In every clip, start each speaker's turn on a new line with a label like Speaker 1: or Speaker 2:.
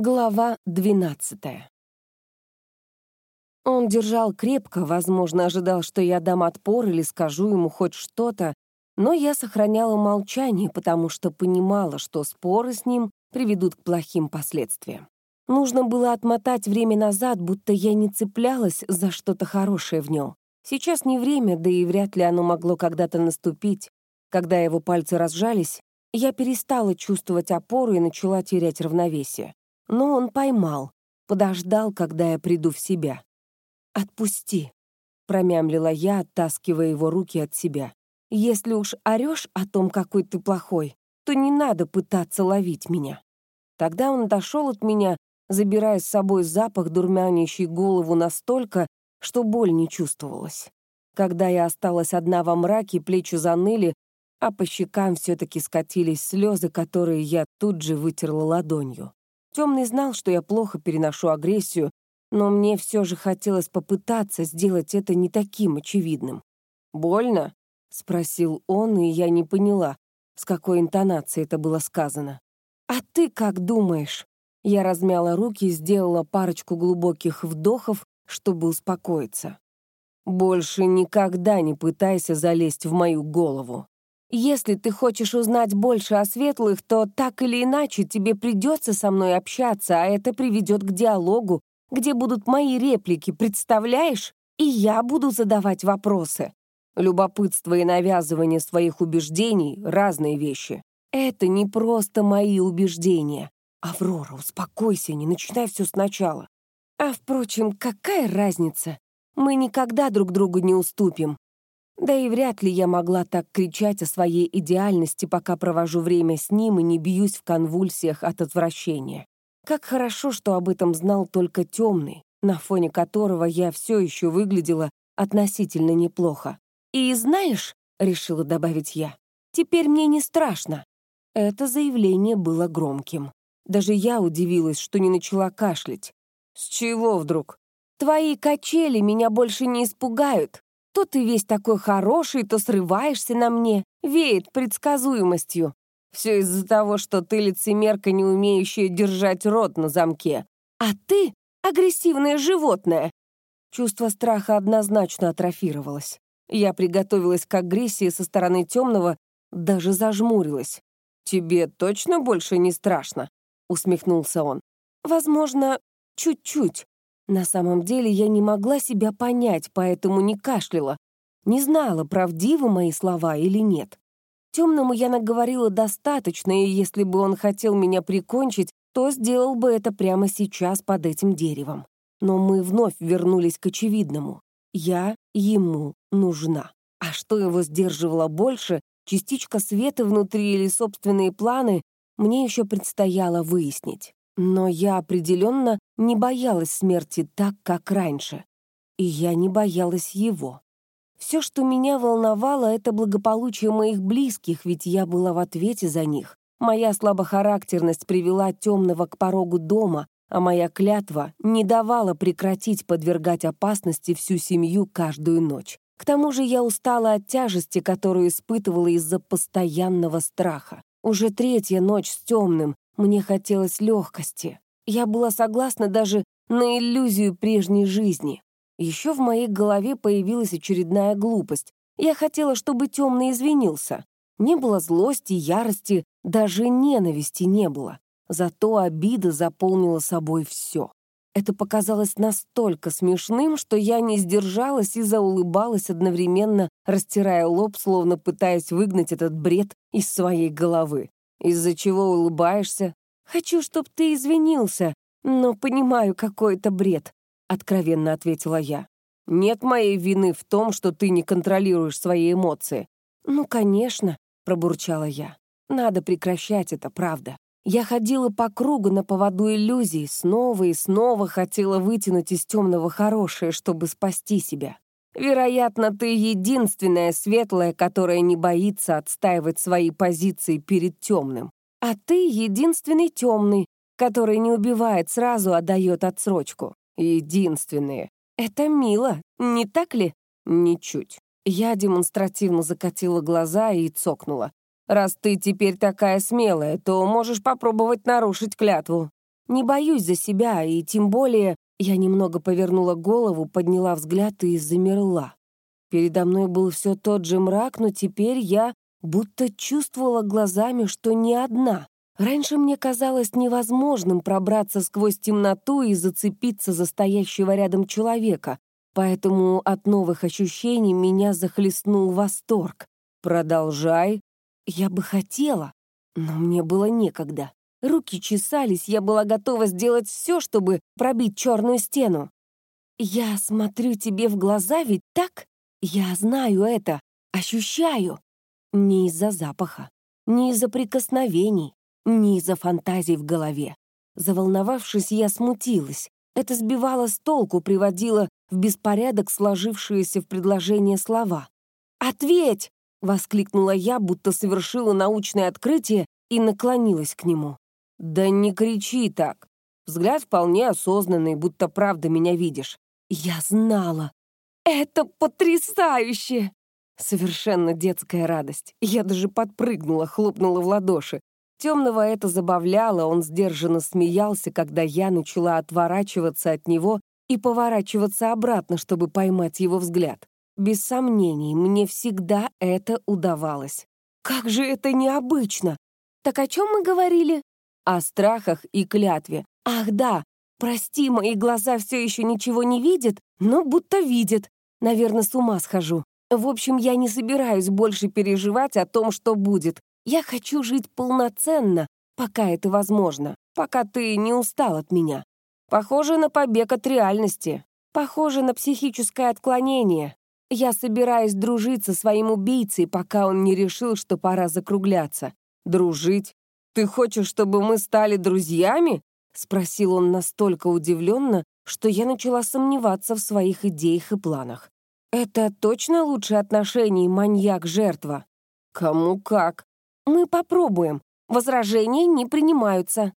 Speaker 1: Глава двенадцатая. Он держал крепко, возможно, ожидал, что я дам отпор или скажу ему хоть что-то, но я сохраняла молчание, потому что понимала, что споры с ним приведут к плохим последствиям. Нужно было отмотать время назад, будто я не цеплялась за что-то хорошее в нем. Сейчас не время, да и вряд ли оно могло когда-то наступить. Когда его пальцы разжались, я перестала чувствовать опору и начала терять равновесие. Но он поймал, подождал, когда я приду в себя. «Отпусти», — промямлила я, оттаскивая его руки от себя. «Если уж орешь о том, какой ты плохой, то не надо пытаться ловить меня». Тогда он отошел от меня, забирая с собой запах, дурманящий голову настолько, что боль не чувствовалась. Когда я осталась одна во мраке, плечи заныли, а по щекам все-таки скатились слезы, которые я тут же вытерла ладонью. Темный знал, что я плохо переношу агрессию, но мне все же хотелось попытаться сделать это не таким очевидным. «Больно?» — спросил он, и я не поняла, с какой интонацией это было сказано. «А ты как думаешь?» Я размяла руки и сделала парочку глубоких вдохов, чтобы успокоиться. «Больше никогда не пытайся залезть в мою голову. Если ты хочешь узнать больше о светлых, то так или иначе тебе придется со мной общаться, а это приведет к диалогу, где будут мои реплики, представляешь? И я буду задавать вопросы. Любопытство и навязывание своих убеждений — разные вещи. Это не просто мои убеждения. Аврора, успокойся, не начинай все сначала. А, впрочем, какая разница? Мы никогда друг другу не уступим. Да и вряд ли я могла так кричать о своей идеальности, пока провожу время с ним и не бьюсь в конвульсиях от отвращения. Как хорошо, что об этом знал только темный, на фоне которого я все еще выглядела относительно неплохо. «И знаешь», — решила добавить я, — «теперь мне не страшно». Это заявление было громким. Даже я удивилась, что не начала кашлять. «С чего вдруг?» «Твои качели меня больше не испугают. То ты весь такой хороший, то срываешься на мне. Веет предсказуемостью. Все из-за того, что ты лицемерка, не умеющая держать рот на замке. А ты — агрессивное животное. Чувство страха однозначно атрофировалось. Я приготовилась к агрессии со стороны темного, даже зажмурилась. «Тебе точно больше не страшно?» — усмехнулся он. «Возможно, чуть-чуть. На самом деле я не могла себя понять, поэтому не кашляла. Не знала, правдивы мои слова или нет. Темному я наговорила достаточно, и если бы он хотел меня прикончить, то сделал бы это прямо сейчас под этим деревом. Но мы вновь вернулись к очевидному. Я ему нужна. А что его сдерживало больше, частичка света внутри или собственные планы, мне еще предстояло выяснить. Но я определенно не боялась смерти так, как раньше. И я не боялась его. Все, что меня волновало, это благополучие моих близких, ведь я была в ответе за них. Моя слабохарактерность привела темного к порогу дома, а моя клятва не давала прекратить подвергать опасности всю семью каждую ночь. К тому же я устала от тяжести, которую испытывала из-за постоянного страха. Уже третья ночь с темным, мне хотелось легкости. Я была согласна даже на иллюзию прежней жизни. Еще в моей голове появилась очередная глупость. Я хотела, чтобы темный извинился. Не было злости, ярости, даже ненависти не было. Зато обида заполнила собой все. Это показалось настолько смешным, что я не сдержалась и заулыбалась одновременно, растирая лоб, словно пытаясь выгнать этот бред из своей головы. Из-за чего улыбаешься? Хочу, чтобы ты извинился, но понимаю, какой это бред, откровенно ответила я. Нет моей вины в том, что ты не контролируешь свои эмоции. Ну, конечно, пробурчала я. Надо прекращать это, правда. Я ходила по кругу на поводу иллюзий, снова и снова хотела вытянуть из темного хорошее, чтобы спасти себя. Вероятно, ты единственная светлая, которая не боится отстаивать свои позиции перед темным. А ты единственный темный, который не убивает сразу, а дает отсрочку. Единственные. Это мило, не так ли? Ничуть. Я демонстративно закатила глаза и цокнула. «Раз ты теперь такая смелая, то можешь попробовать нарушить клятву». Не боюсь за себя, и тем более я немного повернула голову, подняла взгляд и замерла. Передо мной был все тот же мрак, но теперь я будто чувствовала глазами, что не одна. Раньше мне казалось невозможным пробраться сквозь темноту и зацепиться за стоящего рядом человека, поэтому от новых ощущений меня захлестнул восторг. «Продолжай». Я бы хотела, но мне было некогда. Руки чесались, я была готова сделать все, чтобы пробить черную стену. «Я смотрю тебе в глаза, ведь так? Я знаю это, ощущаю. Не из-за запаха, не из-за прикосновений, не из-за фантазий в голове. Заволновавшись, я смутилась. Это сбивало с толку, приводило в беспорядок сложившиеся в предложение слова. «Ответь!» — воскликнула я, будто совершила научное открытие и наклонилась к нему. «Да не кричи так. Взгляд вполне осознанный, будто правда меня видишь». «Я знала. Это потрясающе!» Совершенно детская радость. Я даже подпрыгнула, хлопнула в ладоши. Темного это забавляло, он сдержанно смеялся, когда я начала отворачиваться от него и поворачиваться обратно, чтобы поймать его взгляд. Без сомнений, мне всегда это удавалось. Как же это необычно! Так о чем мы говорили? О страхах и клятве. Ах да, прости, мои глаза все еще ничего не видят, но будто видят. Наверное, с ума схожу. В общем, я не собираюсь больше переживать о том, что будет. Я хочу жить полноценно, пока это возможно, пока ты не устал от меня. Похоже на побег от реальности. Похоже на психическое отклонение. Я собираюсь дружить со своим убийцей, пока он не решил, что пора закругляться. Дружить? «Ты хочешь, чтобы мы стали друзьями?» — спросил он настолько удивленно, что я начала сомневаться в своих идеях и планах. «Это точно лучшее отношение маньяк-жертва?» «Кому как?» «Мы попробуем. Возражения не принимаются».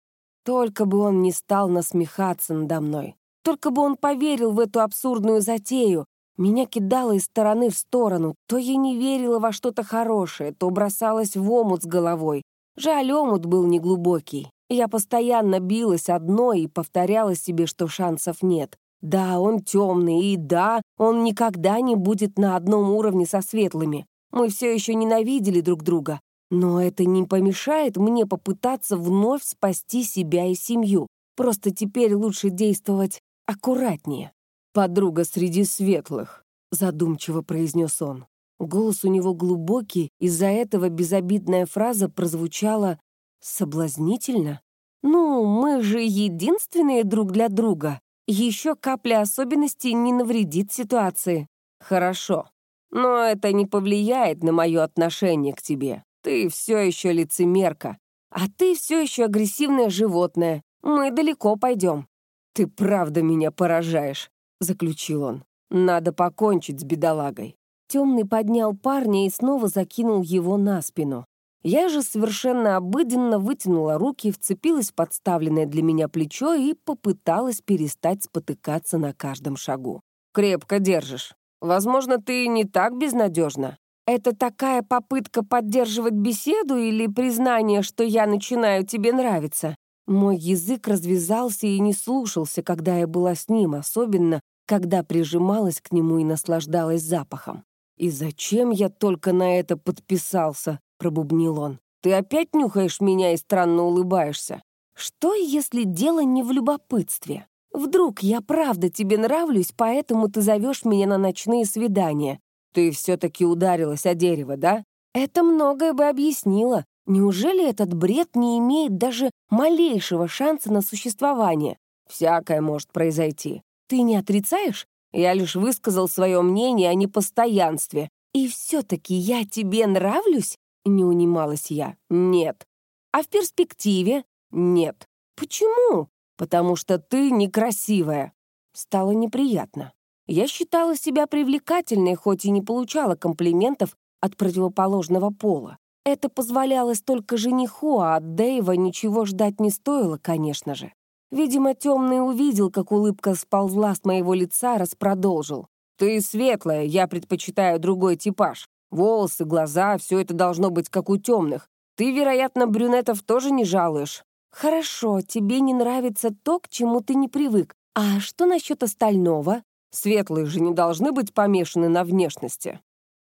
Speaker 1: Только бы он не стал насмехаться надо мной. Только бы он поверил в эту абсурдную затею. Меня кидало из стороны в сторону. То я не верила во что-то хорошее, то бросалась в омут с головой. Жаль, омут был неглубокий. Я постоянно билась одной и повторяла себе, что шансов нет. Да, он темный, и да, он никогда не будет на одном уровне со светлыми. Мы все еще ненавидели друг друга. Но это не помешает мне попытаться вновь спасти себя и семью. Просто теперь лучше действовать аккуратнее. «Подруга среди светлых», — задумчиво произнес он. Голос у него глубокий, из-за этого безобидная фраза прозвучала соблазнительно. «Ну, мы же единственные друг для друга. Еще капля особенностей не навредит ситуации». «Хорошо, но это не повлияет на мое отношение к тебе. Ты все еще лицемерка, а ты все еще агрессивное животное. Мы далеко пойдем». «Ты правда меня поражаешь», — заключил он. «Надо покончить с бедолагой. Темный поднял парня и снова закинул его на спину. Я же совершенно обыденно вытянула руки, вцепилась в подставленное для меня плечо и попыталась перестать спотыкаться на каждом шагу. «Крепко держишь. Возможно, ты не так безнадежна. Это такая попытка поддерживать беседу или признание, что я начинаю тебе нравиться?» Мой язык развязался и не слушался, когда я была с ним, особенно, когда прижималась к нему и наслаждалась запахом. «И зачем я только на это подписался?» — пробубнил он. «Ты опять нюхаешь меня и странно улыбаешься?» «Что, если дело не в любопытстве? Вдруг я правда тебе нравлюсь, поэтому ты зовешь меня на ночные свидания? Ты все-таки ударилась о дерево, да? Это многое бы объяснило. Неужели этот бред не имеет даже малейшего шанса на существование? Всякое может произойти. Ты не отрицаешь? Я лишь высказал свое мнение о непостоянстве. «И все-таки я тебе нравлюсь?» — не унималась я. «Нет». «А в перспективе?» «Нет». «Почему?» «Потому что ты некрасивая». Стало неприятно. Я считала себя привлекательной, хоть и не получала комплиментов от противоположного пола. Это позволялось только жениху, а от Дэйва ничего ждать не стоило, конечно же. Видимо, темный увидел, как улыбка сползла с моего лица, распродолжил. «Ты светлая, я предпочитаю другой типаж. Волосы, глаза — все это должно быть как у темных. Ты, вероятно, брюнетов тоже не жалуешь. «Хорошо, тебе не нравится то, к чему ты не привык. А что насчет остального? Светлые же не должны быть помешаны на внешности».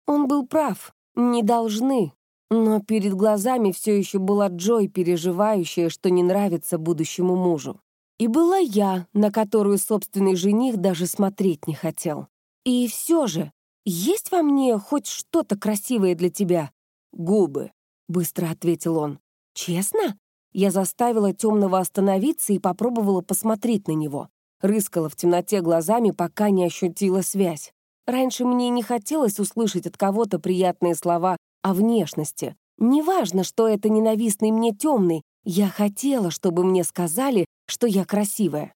Speaker 1: Он был прав. Не должны. Но перед глазами все еще была Джой, переживающая, что не нравится будущему мужу. И была я, на которую собственный жених даже смотреть не хотел. И все же, есть во мне хоть что-то красивое для тебя? Губы, быстро ответил он. Честно? Я заставила темного остановиться и попробовала посмотреть на него. Рыскала в темноте глазами, пока не ощутила связь. Раньше мне не хотелось услышать от кого-то приятные слова о внешности. Неважно, что это ненавистный мне темный, я хотела, чтобы мне сказали, что я красивая.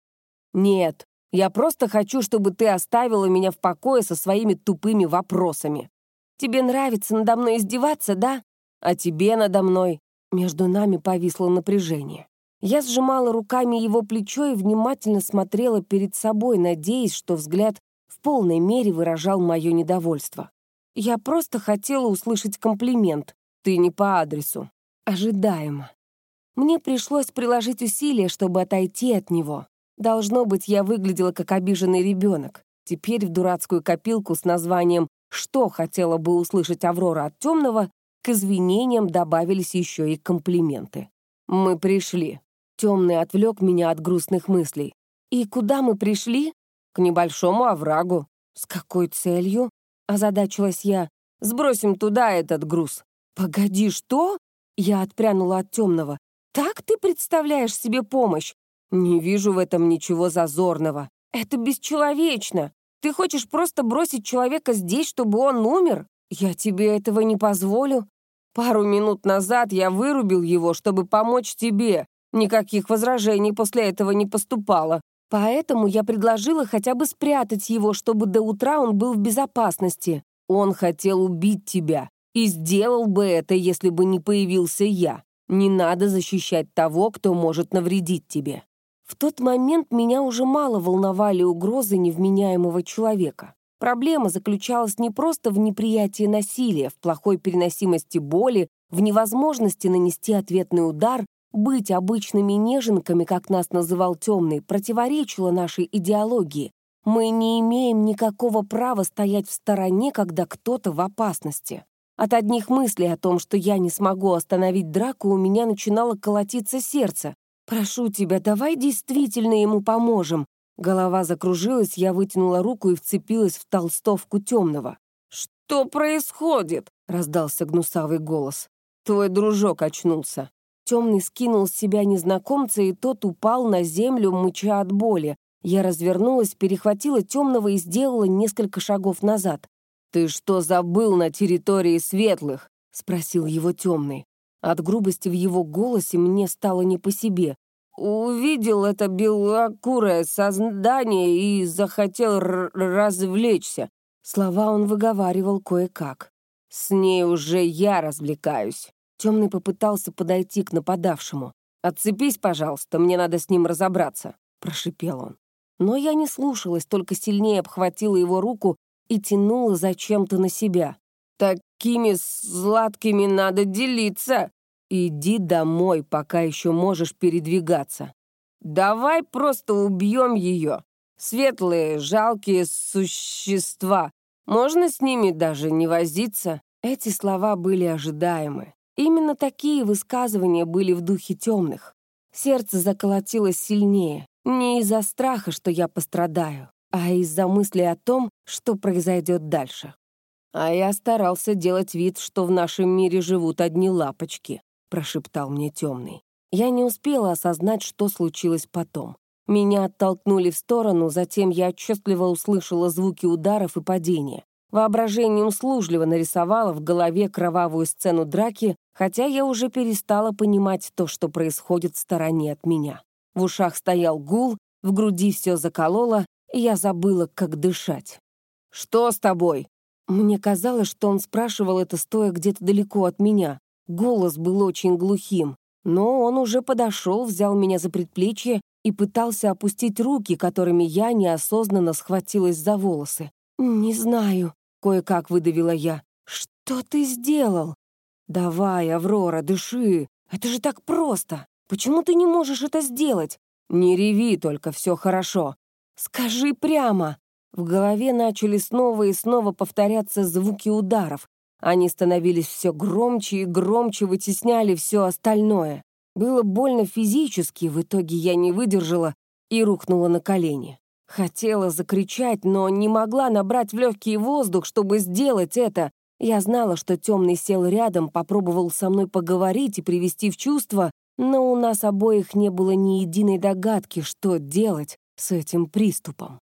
Speaker 1: Нет, я просто хочу, чтобы ты оставила меня в покое со своими тупыми вопросами. Тебе нравится надо мной издеваться, да? А тебе надо мной. Между нами повисло напряжение. Я сжимала руками его плечо и внимательно смотрела перед собой, надеясь, что взгляд в полной мере выражал мое недовольство. Я просто хотела услышать комплимент. Ты не по адресу. Ожидаемо. Мне пришлось приложить усилия, чтобы отойти от него. Должно быть, я выглядела как обиженный ребенок. Теперь в дурацкую копилку с названием «Что хотела бы услышать Аврора от темного» к извинениям добавились еще и комплименты. «Мы пришли». Темный отвлек меня от грустных мыслей. «И куда мы пришли?» «К небольшому оврагу». «С какой целью?» Озадачилась я. «Сбросим туда этот груз». «Погоди, что?» Я отпрянула от темного. «Так ты представляешь себе помощь?» «Не вижу в этом ничего зазорного. Это бесчеловечно. Ты хочешь просто бросить человека здесь, чтобы он умер? Я тебе этого не позволю. Пару минут назад я вырубил его, чтобы помочь тебе. Никаких возражений после этого не поступало. Поэтому я предложила хотя бы спрятать его, чтобы до утра он был в безопасности. Он хотел убить тебя. И сделал бы это, если бы не появился я. Не надо защищать того, кто может навредить тебе. В тот момент меня уже мало волновали угрозы невменяемого человека. Проблема заключалась не просто в неприятии насилия, в плохой переносимости боли, в невозможности нанести ответный удар, быть обычными неженками, как нас называл темный, противоречило нашей идеологии. Мы не имеем никакого права стоять в стороне, когда кто-то в опасности. От одних мыслей о том, что я не смогу остановить драку, у меня начинало колотиться сердце. «Прошу тебя, давай действительно ему поможем». Голова закружилась, я вытянула руку и вцепилась в толстовку темного. «Что происходит?» — раздался гнусавый голос. «Твой дружок очнулся». Темный скинул с себя незнакомца, и тот упал на землю, мыча от боли. Я развернулась, перехватила темного и сделала несколько шагов назад. «Ты что забыл на территории светлых?» — спросил его темный. От грубости в его голосе мне стало не по себе. Увидел это белокурое создание и захотел развлечься. Слова он выговаривал кое-как. «С ней уже я развлекаюсь». Темный попытался подойти к нападавшему. «Отцепись, пожалуйста, мне надо с ним разобраться», — прошипел он. Но я не слушалась, только сильнее обхватила его руку и тянула зачем-то на себя. «Такими сладкими надо делиться!» «Иди домой, пока еще можешь передвигаться. Давай просто убьем ее. Светлые, жалкие существа. Можно с ними даже не возиться?» Эти слова были ожидаемы. Именно такие высказывания были в духе темных. Сердце заколотилось сильнее, не из-за страха, что я пострадаю, а из-за мысли о том, что произойдет дальше. А я старался делать вид, что в нашем мире живут одни лапочки, прошептал мне темный. Я не успела осознать, что случилось потом. Меня оттолкнули в сторону, затем я отчетливо услышала звуки ударов и падения. Воображение услужливо нарисовало в голове кровавую сцену драки, хотя я уже перестала понимать то, что происходит в стороне от меня. В ушах стоял гул, в груди все закололо, я забыла, как дышать. «Что с тобой?» Мне казалось, что он спрашивал это, стоя где-то далеко от меня. Голос был очень глухим, но он уже подошел, взял меня за предплечье и пытался опустить руки, которыми я неосознанно схватилась за волосы. «Не знаю», — кое-как выдавила я. «Что ты сделал?» «Давай, Аврора, дыши. Это же так просто. Почему ты не можешь это сделать? Не реви, только все хорошо. Скажи прямо. В голове начали снова и снова повторяться звуки ударов. Они становились все громче и громче, вытесняли все остальное. Было больно физически, в итоге я не выдержала и рухнула на колени. Хотела закричать, но не могла набрать в легкий воздух, чтобы сделать это. Я знала, что темный сел рядом, попробовал со мной поговорить и привести в чувство, но у нас обоих не было ни единой догадки, что делать с этим приступом.